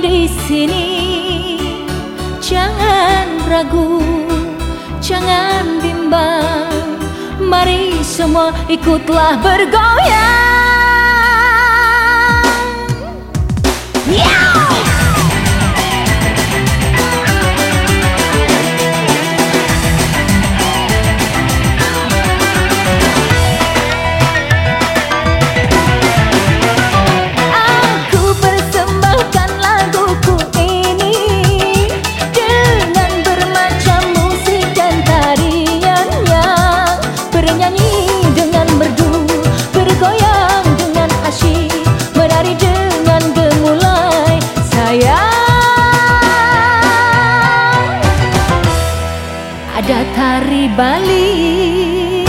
di sini. Jangan ragu, jangan bimbang. Mari semua ikutlah bergoyang. Ada tari Bali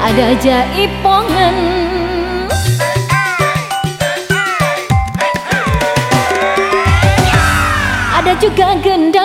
Ada jaipongan Ada juga gendang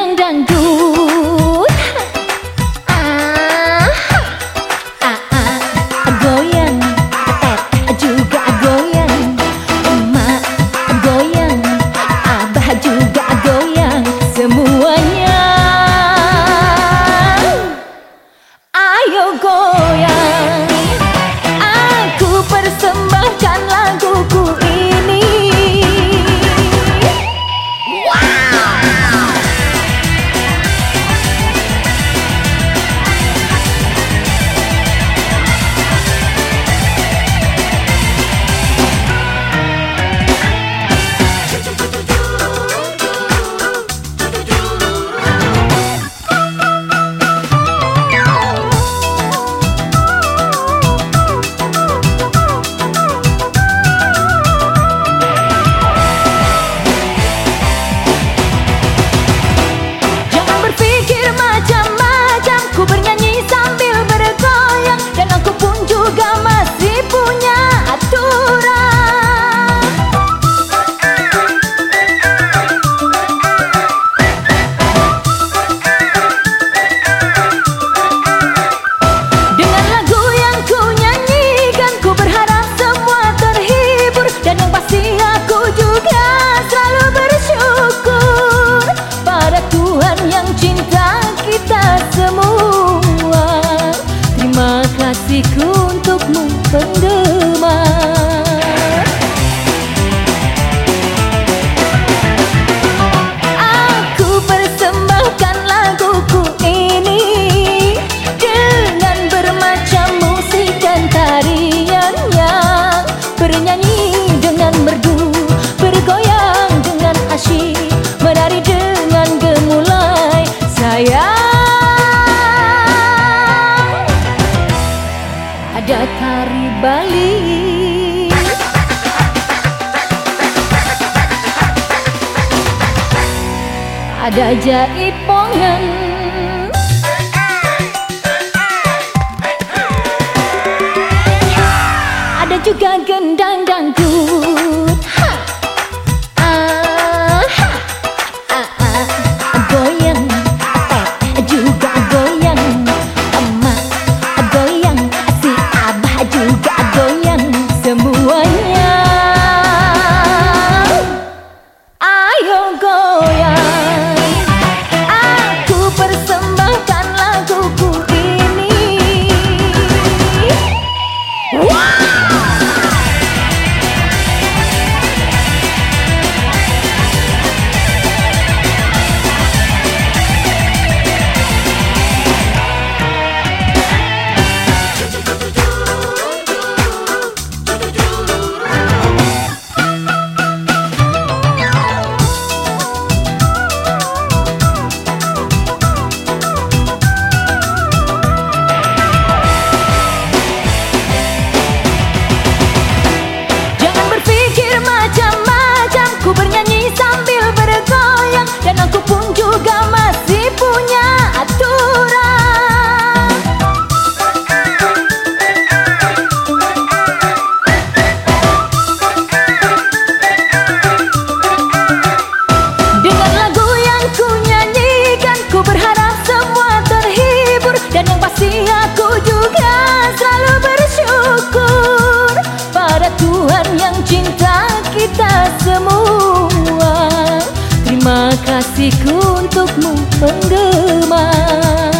Bali Ada jaipongan Ada juga gendang giấc mơ vẫn ngỡ màng